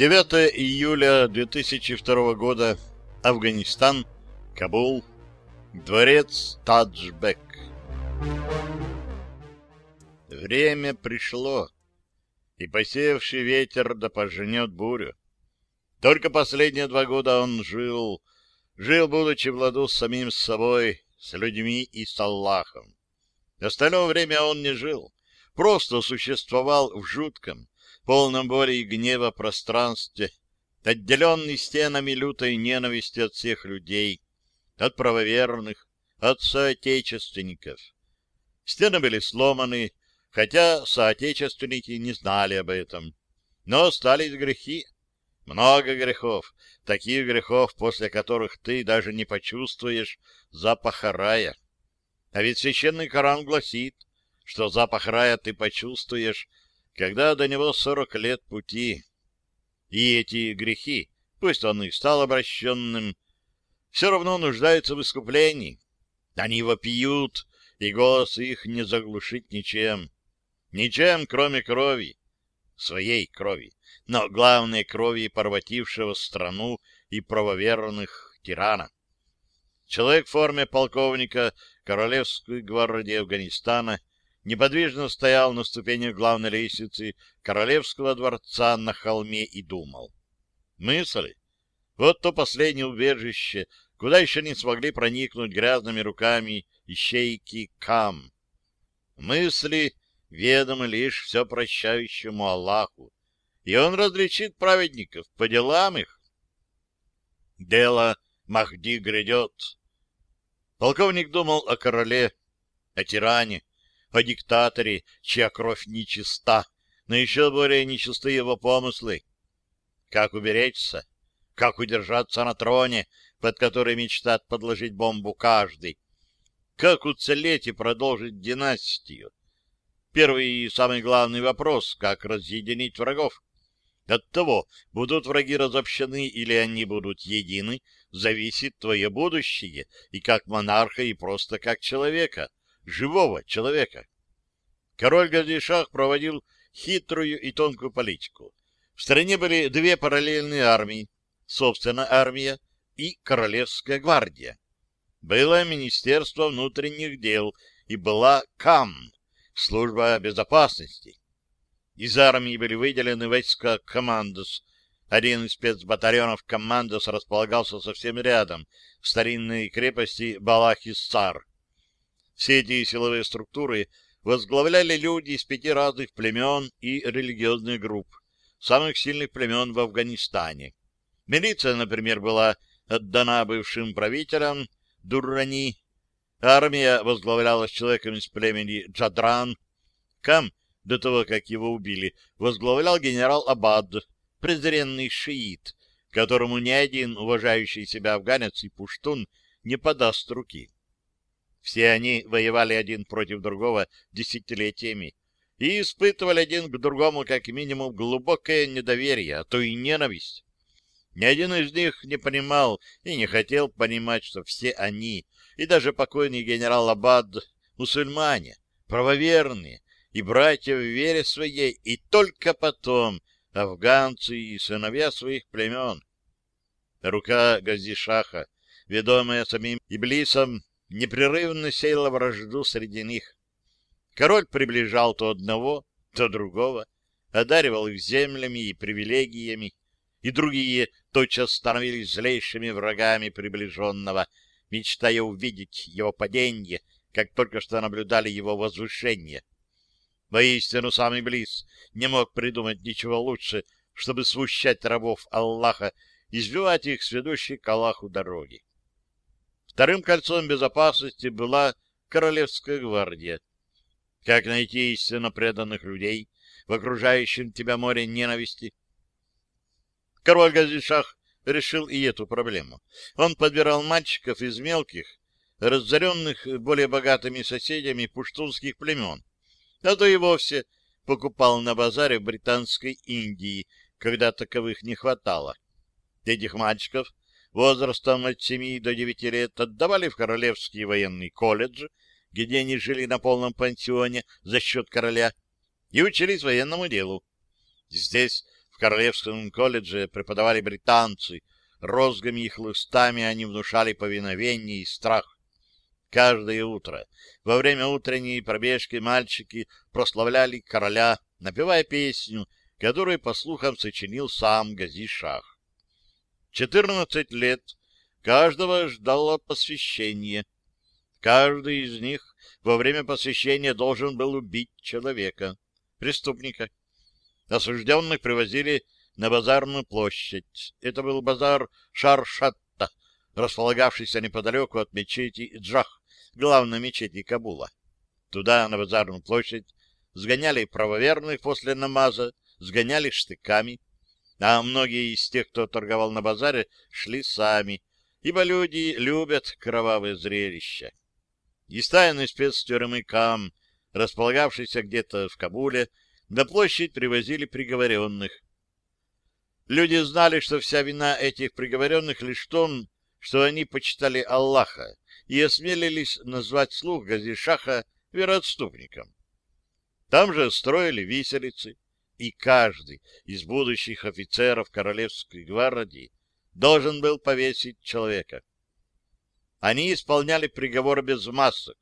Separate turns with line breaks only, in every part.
9 июля 2002 года. Афганистан. Кабул. Дворец Таджбек. Время пришло, и посеявший ветер да пожнет бурю. Только последние два года он жил, жил, будучи в ладу с самим собой, с людьми и с Аллахом. Остальное время он не жил, просто существовал в жутком, полном боли и гнева пространстве, отделенный стенами лютой ненависти от всех людей, от правоверных, от соотечественников. Стены были сломаны, хотя соотечественники не знали об этом. Но остались грехи. Много грехов, таких грехов, после которых ты даже не почувствуешь запаха рая. А ведь священный Коран гласит, что запах рая ты почувствуешь, когда до него сорок лет пути. И эти грехи, пусть он и стал обращенным, все равно нуждаются в искуплении. Они вопиют, и голос их не заглушить ничем. Ничем, кроме крови. Своей крови. Но главной крови порватившего страну и правоверных тирана. Человек в форме полковника Королевской гвардии Афганистана неподвижно стоял на ступенях главной лестницы Королевского дворца на холме и думал. Мысли? Вот то последнее убежище, куда еще не смогли проникнуть грязными руками ищейки Кам. Мысли ведомы лишь все прощающему Аллаху, и он различит праведников по делам их. Дело Махди грядет. Полковник думал о короле, о тиране, о диктаторе, чья кровь нечиста, но еще более нечисты его помыслы. Как уберечься? Как удержаться на троне, под который мечтает подложить бомбу каждый? Как уцелеть и продолжить династию? Первый и самый главный вопрос — как разъединить врагов? От того, будут враги разобщены или они будут едины, зависит твое будущее и как монарха, и просто как человека, живого человека. Король Гадишах проводил хитрую и тонкую политику. В стране были две параллельные армии, собственно, армия и Королевская гвардия. Было Министерство внутренних дел и была КАМ, служба безопасности. Из армии были выделены войска «Командос». Один из спецбатальонов «Командос» располагался совсем рядом, в старинной крепости Балахиссар. Все эти силовые структуры возглавляли люди из пяти разных племен и религиозных групп, самых сильных племен в Афганистане. Милиция, например, была отдана бывшим правителям Дуррани, армия возглавлялась человеком из племени Джадран, Кам до того, как его убили, возглавлял генерал Абад, презренный шиит, которому ни один уважающий себя афганец и пуштун не подаст руки. Все они воевали один против другого десятилетиями и испытывали один к другому как минимум глубокое недоверие, а то и ненависть. Ни один из них не понимал и не хотел понимать, что все они, и даже покойный генерал Абад, мусульмане, правоверные, и братья в вере своей, и только потом афганцы и сыновья своих племен. Рука Газишаха, ведомая самим Иблисом, непрерывно сеяла вражду среди них. Король приближал то одного, то другого, одаривал их землями и привилегиями, и другие тотчас становились злейшими врагами приближенного, мечтая увидеть его падение, как только что наблюдали его возвышение. Воистину, самый близ не мог придумать ничего лучше, чтобы смущать рабов Аллаха и сбивать их с ведущей к Аллаху дороги. Вторым кольцом безопасности была Королевская гвардия. Как найти истинно преданных людей в окружающем тебя море ненависти? Король Газишах решил и эту проблему. Он подбирал мальчиков из мелких, разоренных более богатыми соседями пуштунских племен, а то и вовсе покупал на базаре в Британской Индии, когда таковых не хватало. Этих мальчиков возрастом от 7 до 9 лет отдавали в Королевский военный колледж, где они жили на полном пансионе за счет короля, и учились военному делу. Здесь, в Королевском колледже преподавали британцы, розгами и хлыстами они внушали повиновение и страх. Каждое утро во время утренней пробежки мальчики прославляли короля, напевая песню, которую, по слухам, сочинил сам Гази-Шах. Четырнадцать лет каждого ждало посвящение. Каждый из них во время посвящения должен был убить человека, преступника. Осужденных привозили на базарную площадь. Это был базар Шаршатта, располагавшийся неподалеку от мечети Джах, главной мечети Кабула. Туда, на базарную площадь, сгоняли правоверных после намаза, сгоняли штыками, а многие из тех, кто торговал на базаре, шли сами, ибо люди любят кровавые зрелища. Из тайной спецтюрьмы Кам, располагавшейся где-то в Кабуле, на площадь привозили приговоренных. Люди знали, что вся вина этих приговоренных лишь в том, что они почитали Аллаха и осмелились назвать слух Газишаха вероотступником. Там же строили виселицы, и каждый из будущих офицеров Королевской гвардии должен был повесить человека. Они исполняли приговор без масок,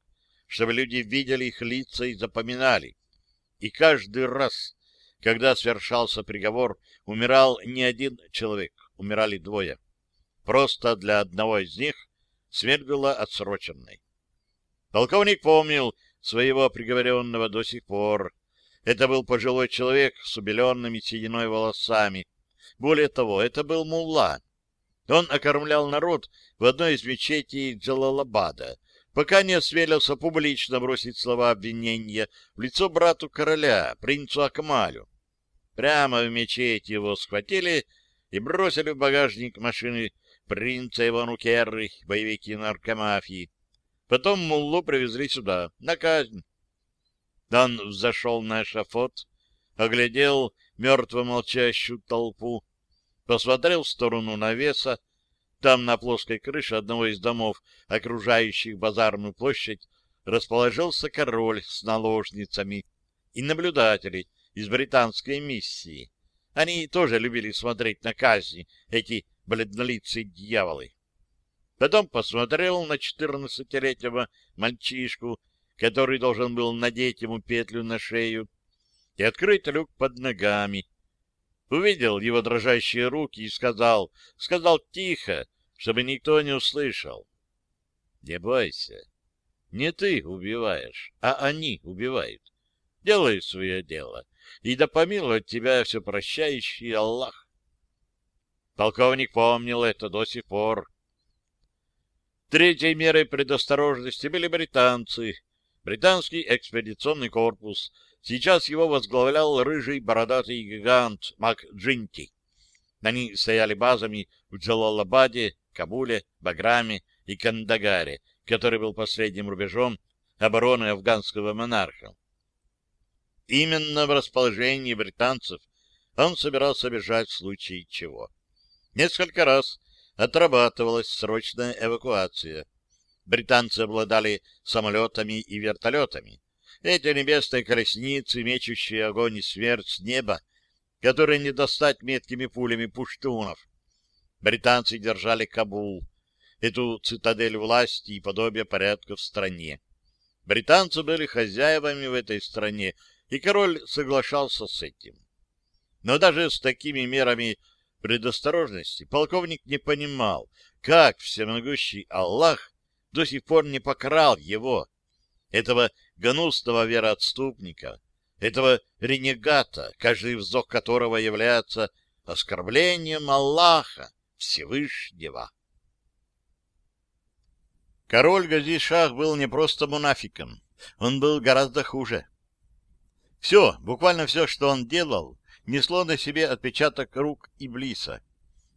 чтобы люди видели их лица и запоминали. И каждый раз, когда свершался приговор, умирал не один человек, умирали двое. Просто для одного из них смерть была отсроченной. Полковник помнил своего приговоренного до сих пор. Это был пожилой человек с убеленными сединой волосами. Более того, это был мулла, он окормлял народ в одной из мечетей Джалалабада, пока не осмелился публично бросить слова обвинения в лицо брату короля, принцу Акмалю. Прямо в мечети его схватили и бросили в багажник машины принца Ивану Керры, боевики наркомафии. Потом Муллу привезли сюда, на казнь. Он взошел на эшафот, оглядел мертво молчащую толпу, посмотрел в сторону навеса. Там, на плоской крыше одного из домов, окружающих базарную площадь, расположился король с наложницами и наблюдатели из британской миссии. Они тоже любили смотреть на казни, эти бледнолицые дьяволы. Потом посмотрел на четырнадцатилетнего мальчишку, который должен был надеть ему петлю на шею и открыть люк под ногами, увидел его дрожащие руки и сказал, сказал тихо, чтобы никто не услышал. Не бойся, не ты убиваешь, а они убивают. Делай свое дело, и да помилует тебя все прощающий Аллах. Полковник помнил это до сих пор. Третьей мерой предосторожности были британцы. Британский экспедиционный корпус — Сейчас его возглавлял рыжий бородатый гигант Мак Джинти. Они стояли базами в Джалалабаде, Кабуле, Баграме и Кандагаре, который был последним рубежом обороны афганского монарха. Именно в расположении британцев он собирался бежать в случае чего. Несколько раз отрабатывалась срочная эвакуация. Британцы обладали самолетами и вертолетами. Эти небесные колесницы, мечущие огонь и смерть с неба, которые не достать меткими пулями пуштунов. Британцы держали Кабул, эту цитадель власти и подобия порядка в стране. Британцы были хозяевами в этой стране, и король соглашался с этим. Но даже с такими мерами предосторожности полковник не понимал, как всемогущий Аллах до сих пор не покрал его, этого гнусного вероотступника, этого ренегата, каждый вздох которого является оскорблением Аллаха Всевышнего. Король Гази-Шах был не просто мунафиком, он был гораздо хуже. Все, буквально все, что он делал, несло на себе отпечаток рук Иблиса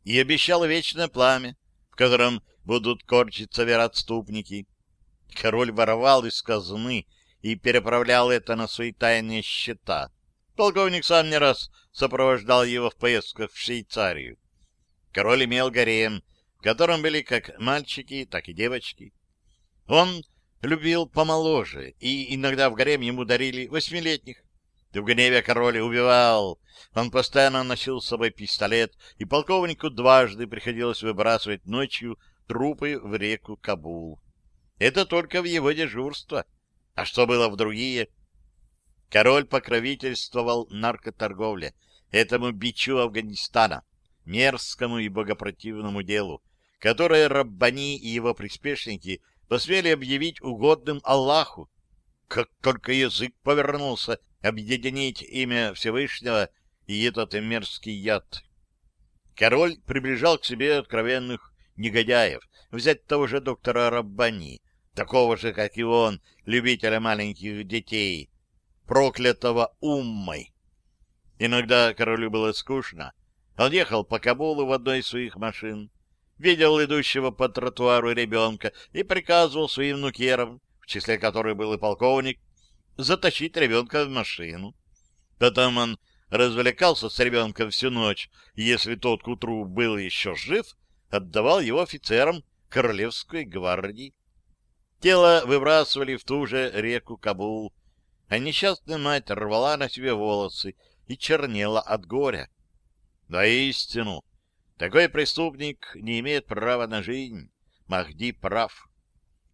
и обещало вечное пламя, в котором будут корчиться вероотступники. Король воровал из казны и переправлял это на свои тайные счета. Полковник сам не раз сопровождал его в поездках в Швейцарию. Король имел гарем, в котором были как мальчики, так и девочки. Он любил помоложе, и иногда в гарем ему дарили восьмилетних. В гневе король убивал. Он постоянно носил с собой пистолет, и полковнику дважды приходилось выбрасывать ночью трупы в реку Кабул. Это только в его дежурство. А что было в другие? Король покровительствовал наркоторговле, этому бичу Афганистана, мерзкому и богопротивному делу, которое Раббани и его приспешники посмели объявить угодным Аллаху. Как только язык повернулся объединить имя Всевышнего и этот мерзкий яд. Король приближал к себе откровенных негодяев, взять того же доктора Раббани, такого же, как и он, любителя маленьких детей, проклятого Уммой. Иногда королю было скучно. Он ехал по Кабулу в одной из своих машин, видел идущего по тротуару ребенка и приказывал своим нукерам, в числе которых был и полковник, затащить ребенка в машину. Потом он развлекался с ребенком всю ночь, и если тот к утру был еще жив, отдавал его офицерам Королевской гвардии. Тело выбрасывали в ту же реку Кабул, а несчастная мать рвала на себе волосы и чернела от горя. Воистину, такой преступник не имеет права на жизнь. Махди прав.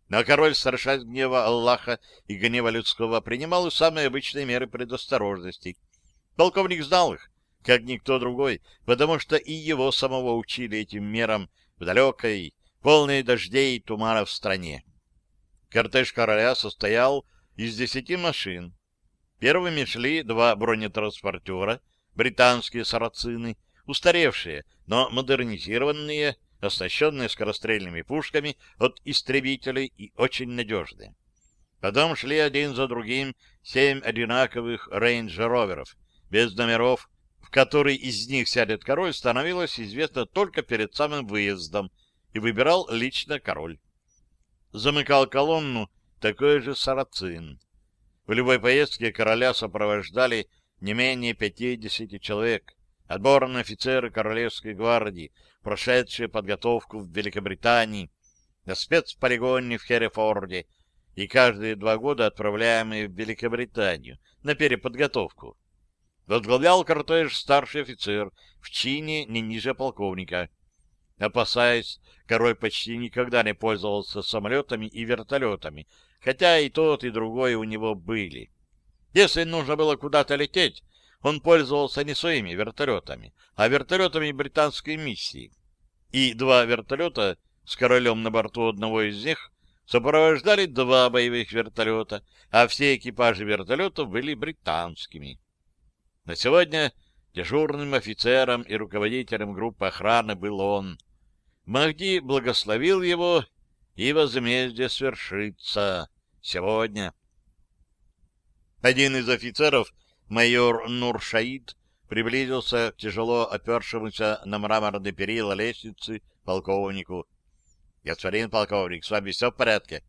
Но король, страшась гнева Аллаха и гнева людского, принимал и самые обычные меры предосторожности. Полковник знал их, как никто другой, потому что и его самого учили этим мерам в далекой, полной дождей и туманов стране. Кортеж короля состоял из десяти машин. Первыми шли два бронетранспортера, британские сарацины, устаревшие, но модернизированные, оснащенные скорострельными пушками от истребителей и очень надежные. Потом шли один за другим семь одинаковых рейндж-роверов, без номеров, в который из них сядет король, становилось известно только перед самым выездом, и выбирал лично король. Замыкал колонну такой же сарацин. В любой поездке короля сопровождали не менее пятидесяти человек, отборные офицеры Королевской гвардии, прошедшие подготовку в Великобритании, на спецполигоне в Херефорде и каждые два года отправляемые в Великобританию на переподготовку. Возглавлял кортеж старший офицер в чине не ниже полковника. Опасаясь, король почти никогда не пользовался самолетами и вертолетами, хотя и тот, и другой у него были. Если нужно было куда-то лететь, он пользовался не своими вертолетами, а вертолетами британской миссии. И два вертолета с королем на борту одного из них сопровождали два боевых вертолета, а все экипажи вертолетов были британскими. На сегодня дежурным офицером и руководителем группы охраны был он. Махди благословил его, и возмездие свершится сегодня. Один из офицеров — майор Нуршаид приблизился к тяжело опершемуся на мраморные перила лестницы полковнику. — Господин полковник, с вами все в порядке?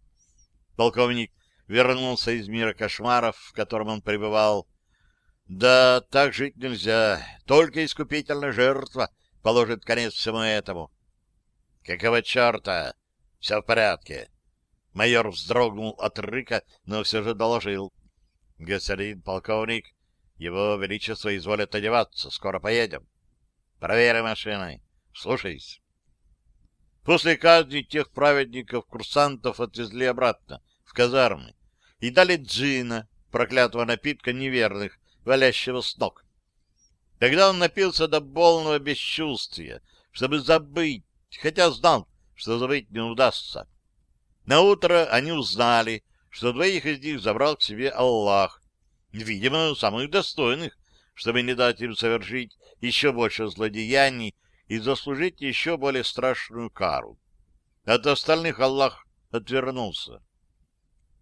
Полковник вернулся из мира кошмаров, в котором он пребывал. — Да, так жить нельзя. Только искупительная жертва положит конец всему этому. — Какого черта? Все в порядке. Майор вздрогнул от рыка, но все же доложил. — Господин полковник, его Величество изволит одеваться. Скоро поедем. Проверим машины. Слушайся. После казни тех праведников-курсантов отвезли обратно, в казармы, и дали джина, проклятого напитка неверных, валящего с ног. Тогда он напился до полного бесчувствия, чтобы забыть, хотя знал, что забыть не удастся. На утро они узнали, что двоих из них забрал к себе Аллах, видимо, самых достойных, чтобы не дать им совершить еще больше злодеяний и заслужить еще более страшную кару. От остальных Аллах отвернулся.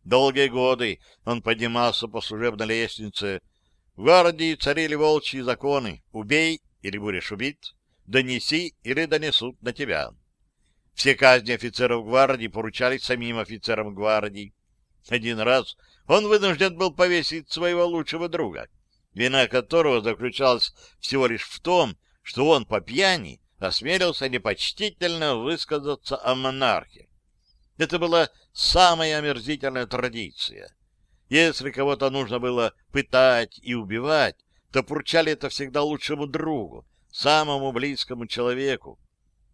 Долгие годы он поднимался по служебной лестнице. В гвардии царили волчьи законы «убей» или «будешь убит», «донеси» или «донесут на тебя». Все казни офицеров гвардии поручались самим офицерам гвардии. Один раз он вынужден был повесить своего лучшего друга, вина которого заключалась всего лишь в том, что он по пьяни осмелился непочтительно высказаться о монархе. Это была самая омерзительная традиция. Если кого-то нужно было пытать и убивать, то поручали это всегда лучшему другу, самому близкому человеку,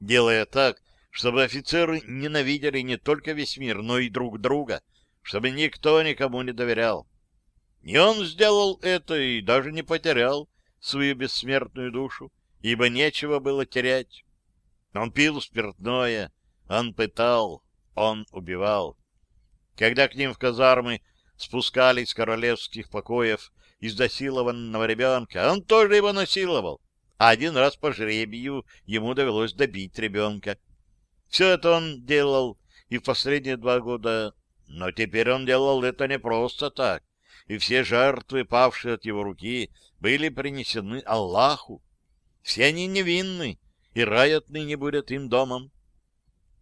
делая так, чтобы офицеры ненавидели не только весь мир, но и друг друга, чтобы никто никому не доверял. И он сделал это и даже не потерял свою бессмертную душу, ибо нечего было терять. Он пил спиртное, он пытал, он убивал. Когда к ним в казармы спускались с королевских покоев изнасилованного ребенка, он тоже его насиловал, а один раз по жребию ему довелось добить ребенка. Все это он делал и в последние два года, но теперь он делал это не просто так, и все жертвы, павшие от его руки, были принесены Аллаху. Все они невинны, и рай отныне будет им домом.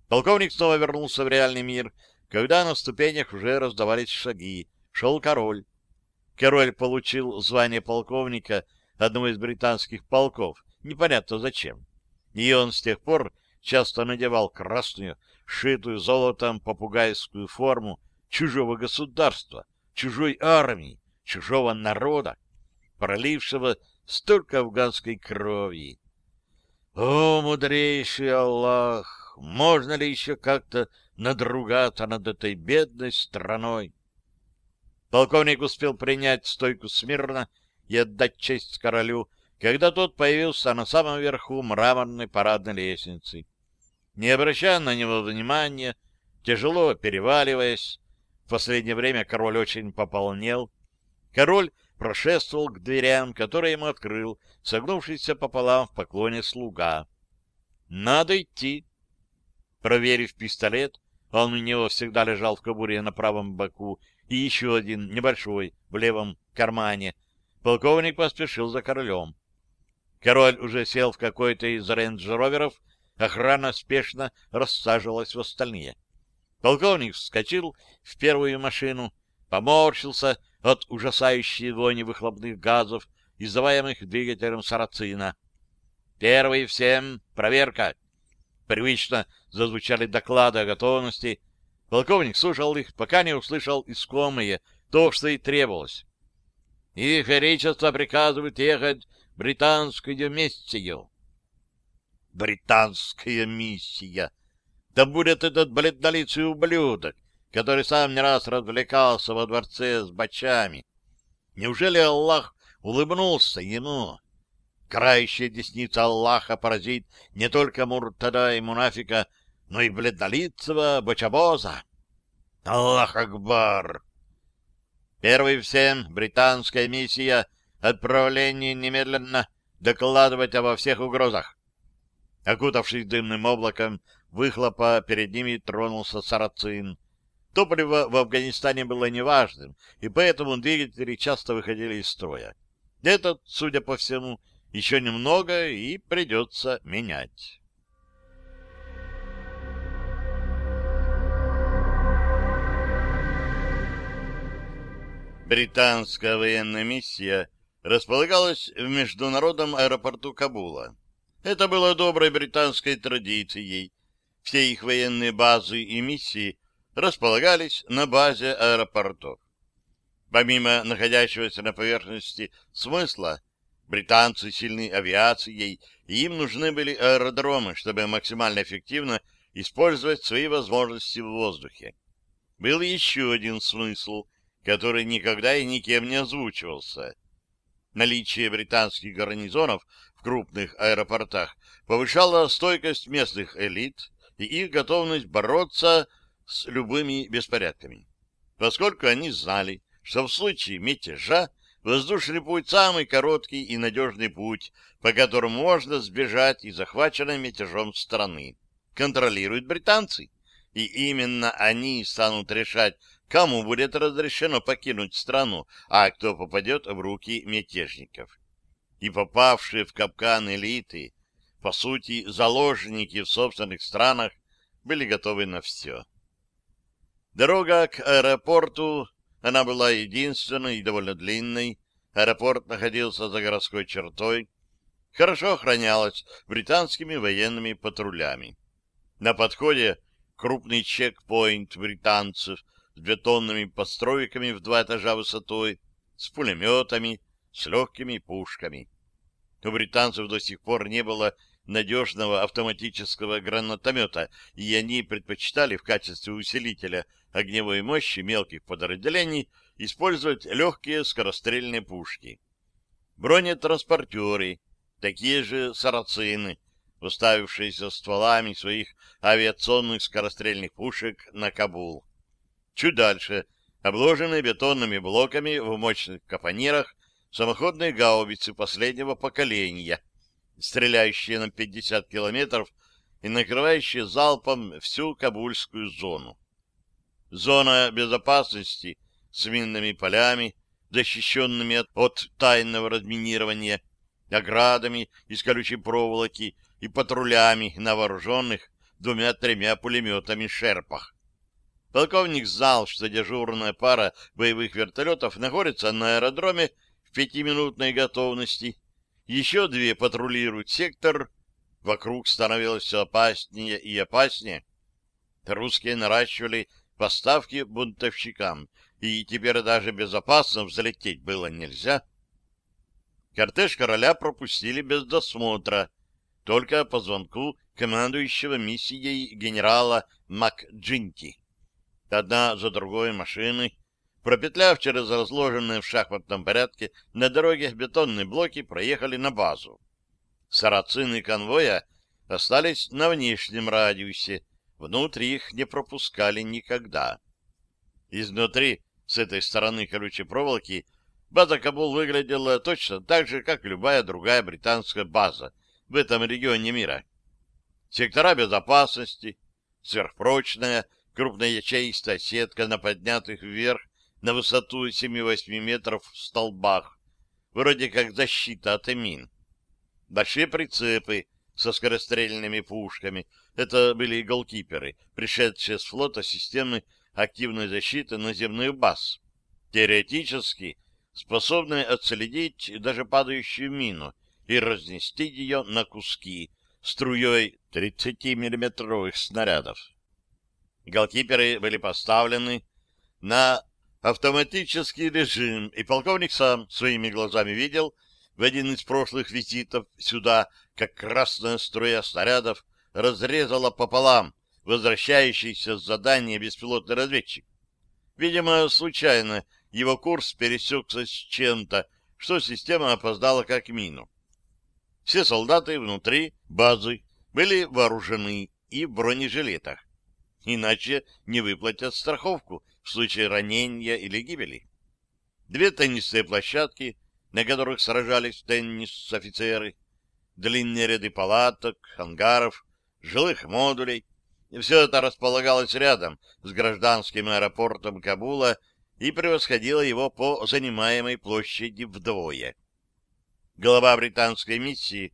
Полковник снова вернулся в реальный мир, когда на ступенях уже раздавались шаги. Шел король. Король получил звание полковника одного из британских полков, непонятно зачем. И он с тех пор часто надевал красную, шитую золотом попугайскую форму чужого государства, чужой армии, чужого народа, пролившего столько афганской крови. О, мудрейший Аллах! Можно ли еще как-то надругаться над этой бедной страной? Полковник успел принять стойку смирно и отдать честь королю, когда тот появился на самом верху мраморной парадной лестницы. Не обращая на него внимания, тяжело переваливаясь, в последнее время король очень пополнел, король прошествовал к дверям, которые ему открыл, согнувшийся пополам в поклоне слуга. «Надо идти». Проверив пистолет, он у него всегда лежал в кобуре на правом боку, и еще один, небольшой, в левом кармане. Полковник поспешил за королем. Король уже сел в какой-то из рейндж-роверов, охрана спешно рассаживалась в остальные. Полковник вскочил в первую машину, поморщился от ужасающей вони выхлопных газов, издаваемых двигателем сарацина. «Первый всем! Проверка!» Привычно зазвучали доклады о готовности. Полковник слушал их, пока не услышал искомое, то, что и требовалось. «Их Величество приказывает ехать в британскую миссию». «Британская миссия!» Да будет этот бледнолицый ублюдок, который сам не раз развлекался во дворце с бачами. Неужели Аллах улыбнулся ему? Крающая десница Аллаха поразит не только Муртада и Мунафика, но и бледнолицего Бочабоза. Аллах Акбар! Первый всем британская миссия отправление немедленно докладывать обо всех угрозах. Окутавшись дымным облаком, выхлопа перед ними тронулся сарацин — Топливо в Афганистане было неважным, и поэтому двигатели часто выходили из строя. Этот, судя по всему, еще немного и придется менять. Британская военная миссия располагалась в международном аэропорту Кабула. Это было доброй британской традицией. Все их военные базы и миссии располагались на базе аэропортов. Помимо находящегося на поверхности смысла, британцы сильны авиацией, и им нужны были аэродромы, чтобы максимально эффективно использовать свои возможности в воздухе. Был еще один смысл, который никогда и никем не озвучивался. Наличие британских гарнизонов в крупных аэропортах повышало стойкость местных элит и их готовность бороться с любыми беспорядками, поскольку они знали, что в случае мятежа воздушный путь самый короткий и надежный путь, по которому можно сбежать из захваченной мятежом страны, контролируют британцы, и именно они станут решать, кому будет разрешено покинуть страну, а кто попадет в руки мятежников. И попавшие в капкан элиты, по сути, заложники в собственных странах, были готовы на все. Дорога к аэропорту, она была единственной и довольно длинной. Аэропорт находился за городской чертой, хорошо охранялась британскими военными патрулями. На подходе крупный чекпоинт британцев с бетонными постройками в два этажа высотой, с пулеметами, с легкими пушками. У британцев до сих пор не было надежного автоматического гранатомета, и они предпочитали в качестве усилителя огневой мощи мелких подразделений использовать легкие скорострельные пушки. Бронетранспортеры, такие же сарацины, уставившиеся стволами своих авиационных скорострельных пушек на Кабул. Чуть дальше, обложенные бетонными блоками в мощных капонирах, самоходные гаубицы последнего поколения, стреляющие на 50 километров и накрывающие залпом всю Кабульскую зону. Зона безопасности с минными полями, защищенными от, тайного разминирования, оградами из колючей проволоки и патрулями на вооруженных двумя-тремя пулеметами «Шерпах». Полковник знал, что дежурная пара боевых вертолетов находится на аэродроме в пятиминутной готовности. Еще две патрулируют сектор. Вокруг становилось все опаснее и опаснее. Русские наращивали поставки бунтовщикам, и теперь даже безопасно взлететь было нельзя. Кортеж короля пропустили без досмотра, только по звонку командующего миссией генерала МакДжинти. Одна за другой машины, пропетляв через разложенные в шахматном порядке на дороге бетонные блоки, проехали на базу. Сарацины конвоя остались на внешнем радиусе, внутри их не пропускали никогда. Изнутри, с этой стороны колючей проволоки, база Кабул выглядела точно так же, как любая другая британская база в этом регионе мира. Сектора безопасности, сверхпрочная, крупноячеистая сетка на поднятых вверх на высоту 7-8 метров в столбах, вроде как защита от мин. Большие прицепы со скорострельными пушками — это были голкиперы, пришедшие с флота системы активной защиты наземных баз. Теоретически способные отследить даже падающую мину и разнести ее на куски струей 30-миллиметровых снарядов. Голкиперы были поставлены на автоматический режим, и полковник сам своими глазами видел в один из прошлых визитов сюда, как красная струя снарядов разрезала пополам возвращающийся с задания беспилотный разведчик. Видимо, случайно его курс пересекся с чем-то, что система опоздала как мину. Все солдаты внутри базы были вооружены и в бронежилетах иначе не выплатят страховку в случае ранения или гибели. Две теннисные площадки, на которых сражались теннис-офицеры, длинные ряды палаток, ангаров, жилых модулей. И все это располагалось рядом с гражданским аэропортом Кабула и превосходило его по занимаемой площади вдвое. Глава британской миссии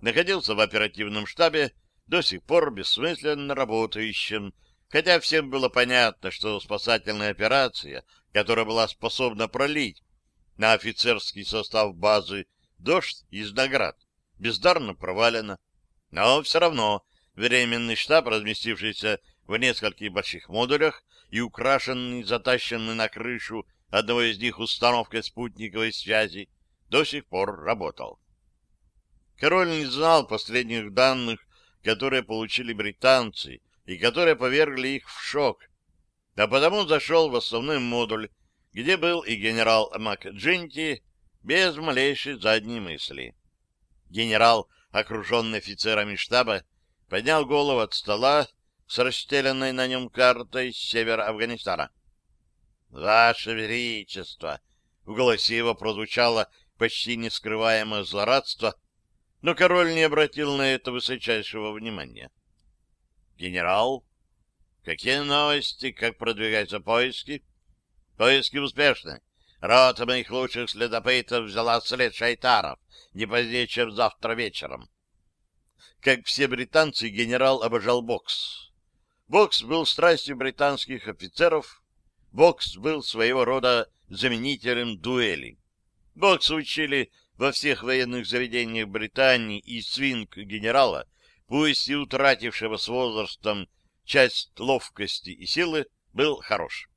находился в оперативном штабе, до сих пор бессмысленно работающем Хотя всем было понятно, что спасательная операция, которая была способна пролить на офицерский состав базы дождь из наград, бездарно провалена. Но все равно временный штаб, разместившийся в нескольких больших модулях и украшенный, затащенный на крышу одного из них установкой спутниковой связи, до сих пор работал. Король не знал последних данных, которые получили британцы, и которые повергли их в шок, а потому зашел в основной модуль, где был и генерал МакДжинти без малейшей задней мысли. Генерал, окруженный офицерами штаба, поднял голову от стола с расстеленной на нем картой севера Афганистана. — Ваше Величество! — в голосе его прозвучало почти нескрываемое злорадство, но король не обратил на это высочайшего внимания. Генерал, какие новости, как продвигаются поиски? Поиски успешны. Рота моих лучших следопытов взяла след шайтаров не позднее, чем завтра вечером. Как все британцы, генерал обожал бокс. Бокс был страстью британских офицеров. Бокс был своего рода заменителем дуэли. Бокс учили во всех военных заведениях Британии, и свинг генерала — пусть и утратившего с возрастом часть ловкости и силы, был хорош.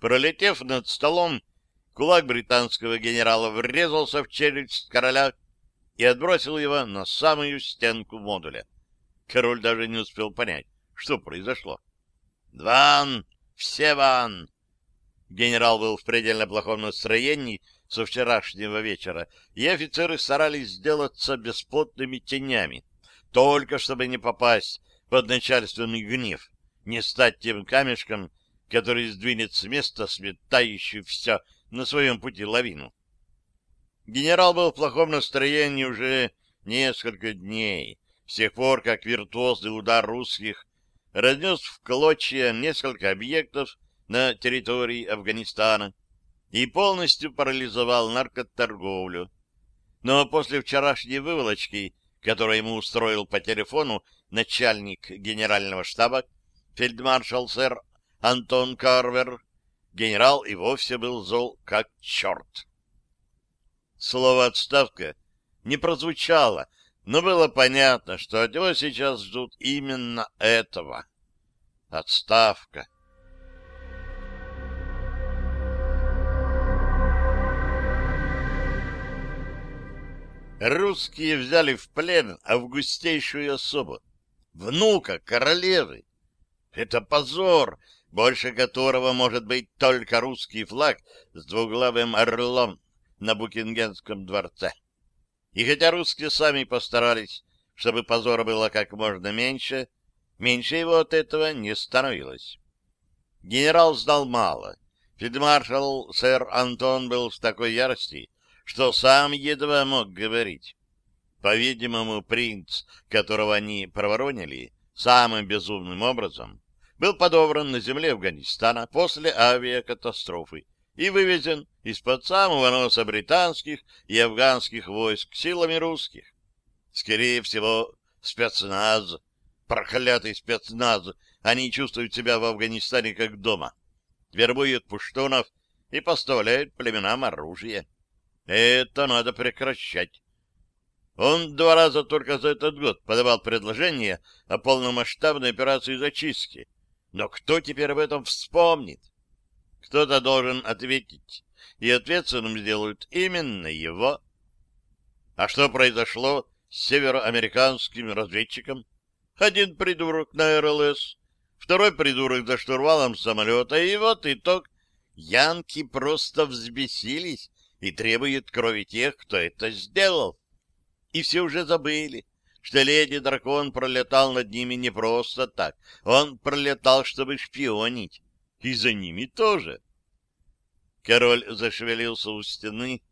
Пролетев над столом, кулак британского генерала врезался в челюсть короля и отбросил его на самую стенку модуля. Король даже не успел понять, что произошло. «Ван! Все ван!» Генерал был в предельно плохом настроении со вчерашнего вечера, и офицеры старались сделаться бесплотными тенями, только чтобы не попасть под начальственный гнев, не стать тем камешком, который сдвинет с места сметающую все на своем пути лавину. Генерал был в плохом настроении уже несколько дней, с тех пор, как виртуозный удар русских разнес в клочья несколько объектов на территории Афганистана и полностью парализовал наркоторговлю. Но после вчерашней выволочки, которую ему устроил по телефону начальник генерального штаба, фельдмаршал сэр Антон Карвер, генерал и вовсе был зол как черт. Слово «отставка» не прозвучало, но было понятно, что от него сейчас ждут именно этого. Отставка. Русские взяли в плен августейшую особу, внука королевы. Это позор, больше которого может быть только русский флаг с двуглавым орлом на Букингемском дворце. И хотя русские сами постарались, чтобы позора было как можно меньше, меньше его от этого не становилось. Генерал знал мало. Фельдмаршал сэр Антон был в такой ярости, что сам едва мог говорить. По-видимому, принц, которого они проворонили самым безумным образом, был подобран на земле Афганистана после авиакатастрофы и вывезен из-под самого носа британских и афганских войск силами русских. Скорее всего, спецназ, проклятый спецназ, они чувствуют себя в Афганистане как дома, вербуют пуштунов и поставляют племенам оружие. Это надо прекращать. Он два раза только за этот год подавал предложение о полномасштабной операции зачистки. Но кто теперь об этом вспомнит? Кто-то должен ответить, и ответственным сделают именно его. А что произошло с североамериканским разведчиком? Один придурок на РЛС, второй придурок за штурвалом самолета, и вот итог. Янки просто взбесились и требуют крови тех, кто это сделал. И все уже забыли, что леди-дракон пролетал над ними не просто так. Он пролетал, чтобы шпионить и за ними тоже. Король зашевелился у стены,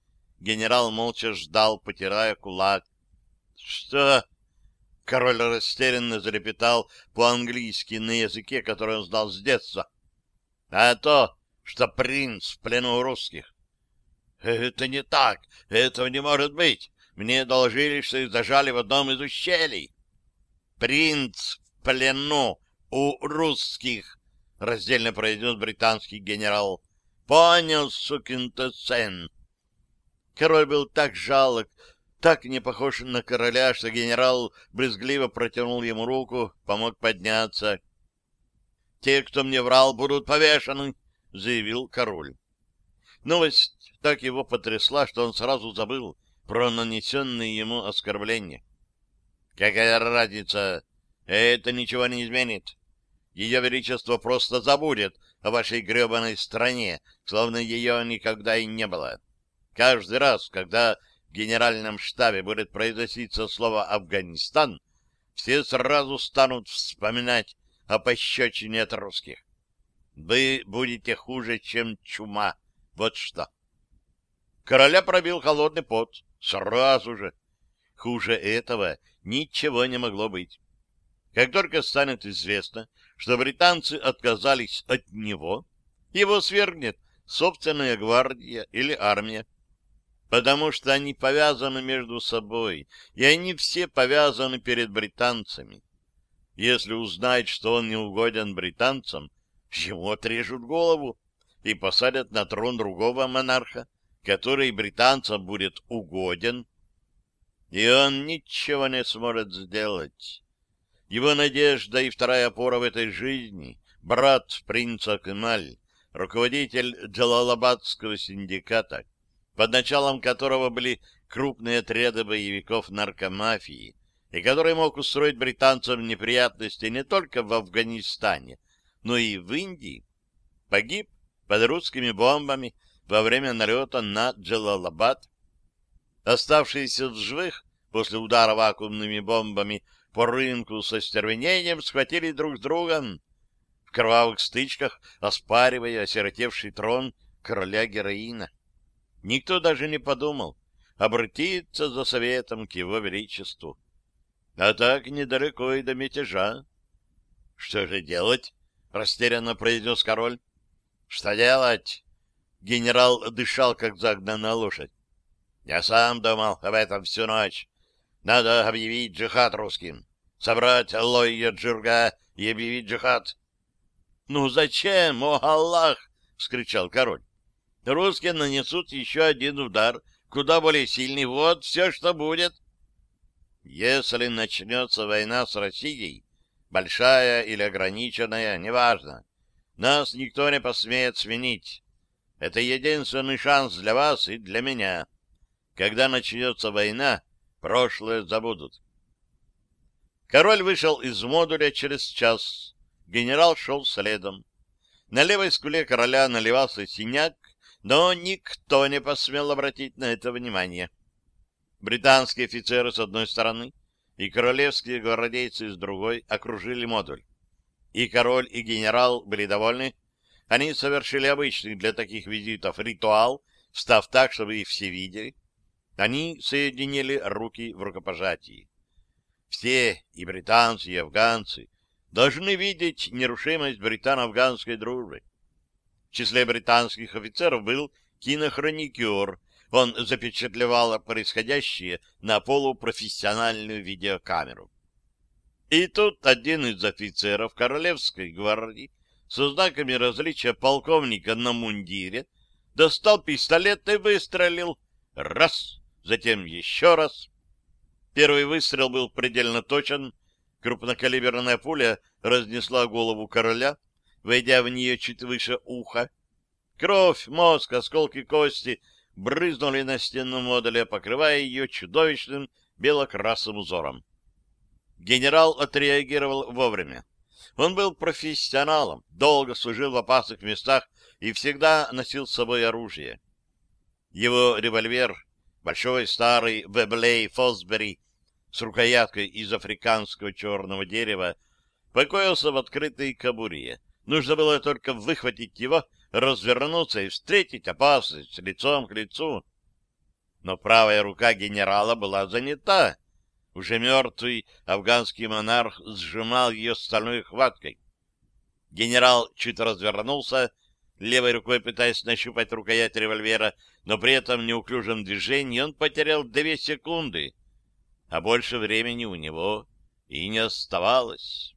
генерал молча ждал, потирая кулак. — Что? — король растерянно залепетал по-английски на языке, который он знал с детства. — А то, что принц в плену у русских. — Это не так, этого не может быть. Мне доложили, что их зажали в одном из ущелий. — Принц в плену у русских! — раздельно произнес британский генерал. — Понял, сукин-то. Король был так жалок, так не похож на короля, что генерал брезгливо протянул ему руку, помог подняться. — Те, кто мне врал, будут повешены, — заявил король. Новость так его потрясла, что он сразу забыл про нанесенные ему оскорбления. — Какая разница? Это ничего не изменит. Ее Величество просто забудет о вашей гребаной стране, словно ее никогда и не было. Каждый раз, когда в генеральном штабе будет произноситься слово «Афганистан», все сразу станут вспоминать о пощечине от русских. Вы будете хуже, чем чума. Вот что. Короля пробил холодный пот. Сразу же. Хуже этого ничего не могло быть. Как только станет известно, что британцы отказались от него, его свергнет собственная гвардия или армия. Потому что они повязаны между собой, и они все повязаны перед британцами. Если узнает, что он не угоден британцам, ему отрежут голову и посадят на трон другого монарха, который британцам будет угоден, и он ничего не сможет сделать. Его надежда и вторая опора в этой жизни — брат принца Кемаль, руководитель Джалалабадского синдиката, под началом которого были крупные отряды боевиков наркомафии, и который мог устроить британцам неприятности не только в Афганистане, но и в Индии, погиб под русскими бомбами во время налета на Джалалабад. Оставшиеся в живых после удара вакуумными бомбами по рынку со стервенением схватили друг с другом в кровавых стычках, оспаривая осиротевший трон короля героина. Никто даже не подумал обратиться за советом к его величеству. А так недалеко и до мятежа. — Что же делать? — растерянно произнес король. — Что делать? Генерал дышал, как загнанная лошадь. Я сам думал об этом всю ночь. Надо объявить джихад русским. Собрать Лойя Джурга и объявить джихад. — Ну зачем, о Аллах? — вскричал король. — Русские нанесут еще один удар, куда более сильный. Вот все, что будет. Если начнется война с Россией, большая или ограниченная, неважно, нас никто не посмеет свинить. Это единственный шанс для вас и для меня. Когда начнется война, прошлое забудут. Король вышел из модуля через час. Генерал шел следом. На левой скуле короля наливался синяк, но никто не посмел обратить на это внимание. Британские офицеры с одной стороны и королевские гвардейцы с другой окружили модуль. И король, и генерал были довольны, они совершили обычный для таких визитов ритуал, встав так, чтобы их все видели. Они соединили руки в рукопожатии. Все, и британцы, и афганцы, должны видеть нерушимость британо-афганской дружбы. В числе британских офицеров был кинохроникер. Он запечатлевал происходящее на полупрофессиональную видеокамеру. И тут один из офицеров Королевской гвардии со знаками различия полковника на мундире, достал пистолет и выстрелил. Раз, затем еще раз. Первый выстрел был предельно точен. Крупнокалиберная пуля разнесла голову короля, войдя в нее чуть выше уха. Кровь, мозг, осколки кости брызнули на стену модуля, покрывая ее чудовищным белокрасным узором. Генерал отреагировал вовремя. Он был профессионалом, долго служил в опасных местах и всегда носил с собой оружие. Его револьвер, большой старый Веблей Фосбери с рукояткой из африканского черного дерева, покоился в открытой кобуре. Нужно было только выхватить его, развернуться и встретить опасность лицом к лицу. Но правая рука генерала была занята. Уже мертвый афганский монарх сжимал ее стальной хваткой. Генерал чуть развернулся, левой рукой пытаясь нащупать рукоять револьвера, но при этом неуклюжем движении он потерял две секунды, а больше времени у него и не оставалось.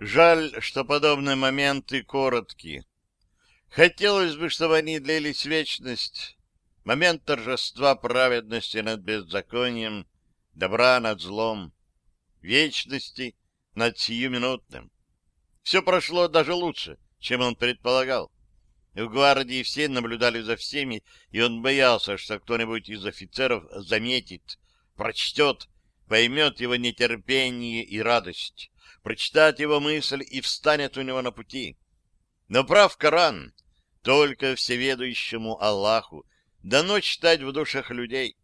Жаль, что подобные моменты короткие. Хотелось бы, чтобы они длились вечность. Момент торжества праведности над беззаконием, добра над злом, вечности над сиюминутным. Все прошло даже лучше, чем он предполагал. В гвардии все наблюдали за всеми, и он боялся, что кто-нибудь из офицеров заметит, прочтет, поймет его нетерпение и радость, прочитает его мысль и встанет у него на пути. Но прав Коран, только всеведущему Аллаху дано читать в душах людей.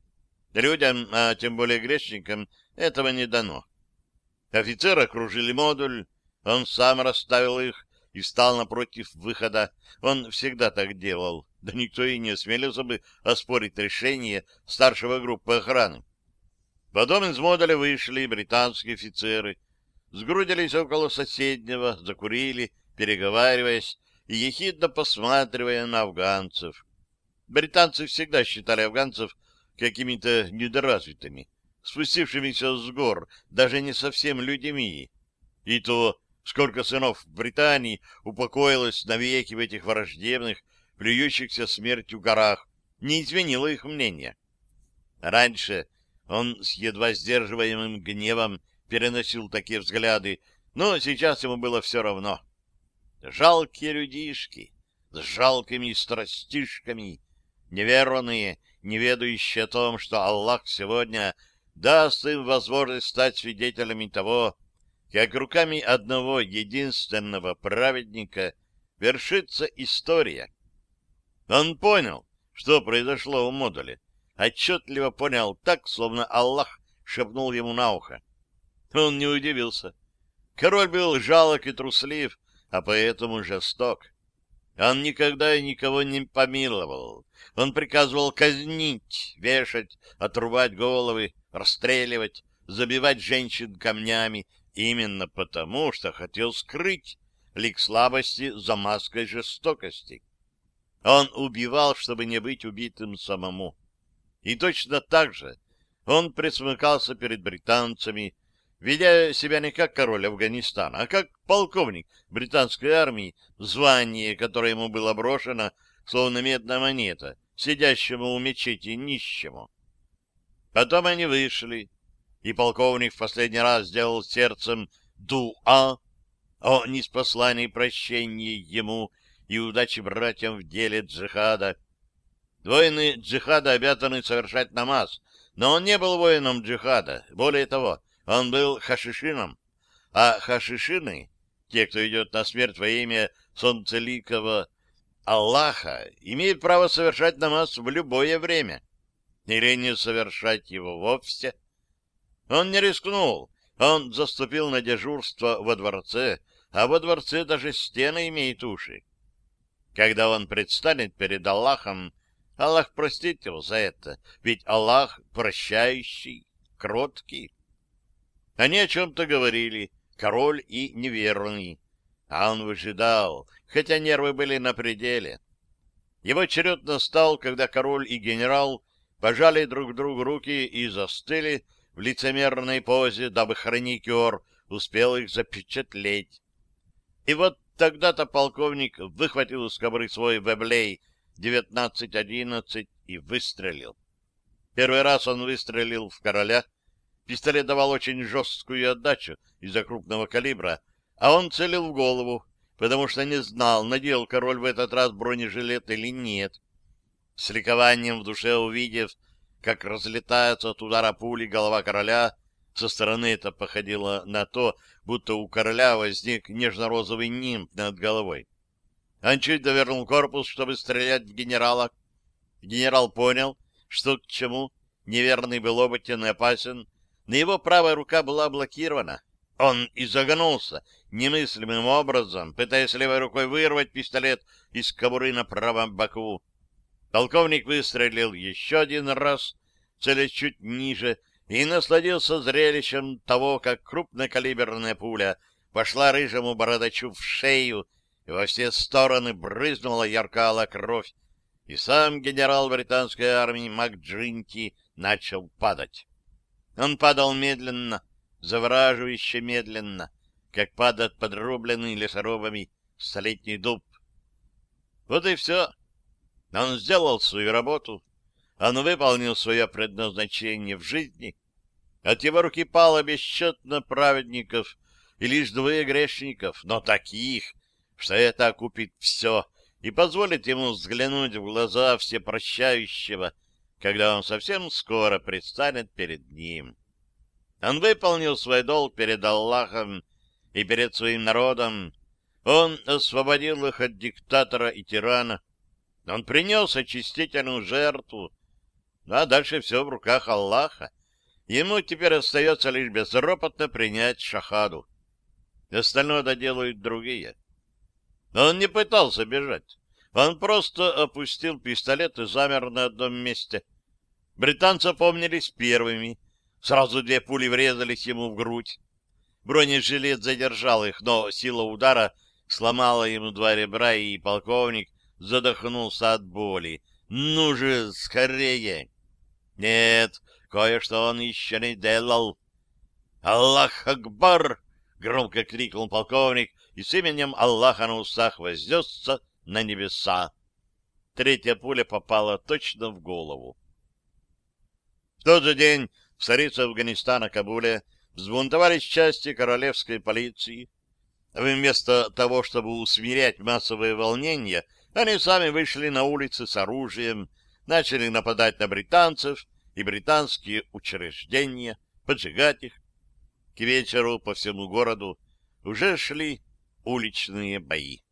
Людям, а тем более грешникам, этого не дано. Офицеры окружили модуль, он сам расставил их и встал напротив выхода. Он всегда так делал, да никто и не осмелился бы оспорить решение старшего группы охраны. Потом из модуля вышли британские офицеры, сгрудились около соседнего, закурили, переговариваясь, и ехидно посматривая на афганцев. Британцы всегда считали афганцев какими-то недоразвитыми, спустившимися с гор, даже не совсем людьми. И то, сколько сынов Британии упокоилось навеки в этих враждебных, плюющихся смертью горах, не изменило их мнение. Раньше Он с едва сдерживаемым гневом переносил такие взгляды, но сейчас ему было все равно. Жалкие людишки, с жалкими страстишками, неверные, не ведающие о том, что Аллах сегодня даст им возможность стать свидетелями того, как руками одного единственного праведника вершится история. Он понял, что произошло у модуля, отчетливо понял так, словно Аллах шепнул ему на ухо. Он не удивился. Король был жалок и труслив, а поэтому жесток. Он никогда и никого не помиловал. Он приказывал казнить, вешать, отрубать головы, расстреливать, забивать женщин камнями, именно потому, что хотел скрыть лик слабости за маской жестокости. Он убивал, чтобы не быть убитым самому. И точно так же он присмыкался перед британцами, ведя себя не как король Афганистана, а как полковник британской армии, звание, которое ему было брошено, словно медная монета, сидящему у мечети нищему. Потом они вышли, и полковник в последний раз сделал сердцем дуа о неспослании прощения ему и удачи братьям в деле джихада. Воины джихада обязаны совершать намаз, но он не был воином джихада. Более того, он был хашишином. А хашишины, те, кто идет на смерть во имя солнцеликого Аллаха, имеют право совершать намаз в любое время. Или не совершать его вовсе. Он не рискнул. Он заступил на дежурство во дворце, а во дворце даже стены имеют уши. Когда он предстанет перед Аллахом, Аллах простит его за это, ведь Аллах прощающий, кроткий. Они о чем-то говорили, король и неверный. А он выжидал, хотя нервы были на пределе. Его черед настал, когда король и генерал пожали друг другу руки и застыли в лицемерной позе, дабы хроникер успел их запечатлеть. И вот тогда-то полковник выхватил из кобры свой веблей 1911 и выстрелил. Первый раз он выстрелил в короля, Пистолет давал очень жесткую отдачу из-за крупного калибра, а он целил в голову, потому что не знал, надел король в этот раз бронежилет или нет. С ликованием в душе увидев, как разлетается от удара пули голова короля, со стороны это походило на то, будто у короля возник нежно-розовый нимб над головой. Он чуть довернул корпус, чтобы стрелять в генерала. Генерал понял, что к чему, неверный был опытен и опасен, но его правая рука была блокирована. Он изогнулся немыслимым образом, пытаясь левой рукой вырвать пистолет из кобуры на правом боку. Полковник выстрелил еще один раз, целясь чуть ниже, и насладился зрелищем того, как крупнокалиберная пуля пошла рыжему бородачу в шею, и во все стороны брызнула яркала кровь, и сам генерал британской армии МакДжинти начал падать. Он падал медленно, завораживающе медленно, как падает подрубленный лесорубами столетний дуб. Вот и все. Он сделал свою работу. Он выполнил свое предназначение в жизни. От его руки пало бесчетно праведников и лишь двое грешников, но таких, что это окупит все и позволит ему взглянуть в глаза всепрощающего, когда он совсем скоро предстанет перед ним. Он выполнил свой долг перед Аллахом и перед своим народом. Он освободил их от диктатора и тирана. Он принес очистительную жертву. А дальше все в руках Аллаха. Ему теперь остается лишь безропотно принять шахаду. Остальное доделают другие. Он не пытался бежать. Он просто опустил пистолет и замер на одном месте. Британцы помнились первыми. Сразу две пули врезались ему в грудь. Бронежилет задержал их, но сила удара сломала ему два ребра, и полковник задохнулся от боли. «Ну же, скорее!» «Нет, кое-что он еще не делал». «Аллах Акбар!» — громко крикнул полковник, и с именем Аллаха на усах вознесся на небеса. Третья пуля попала точно в голову. В тот же день в столице Афганистана Кабуле взбунтовались части королевской полиции. Вместо того, чтобы усмирять массовые волнения, они сами вышли на улицы с оружием, начали нападать на британцев и британские учреждения, поджигать их. К вечеру по всему городу уже шли уличные бои.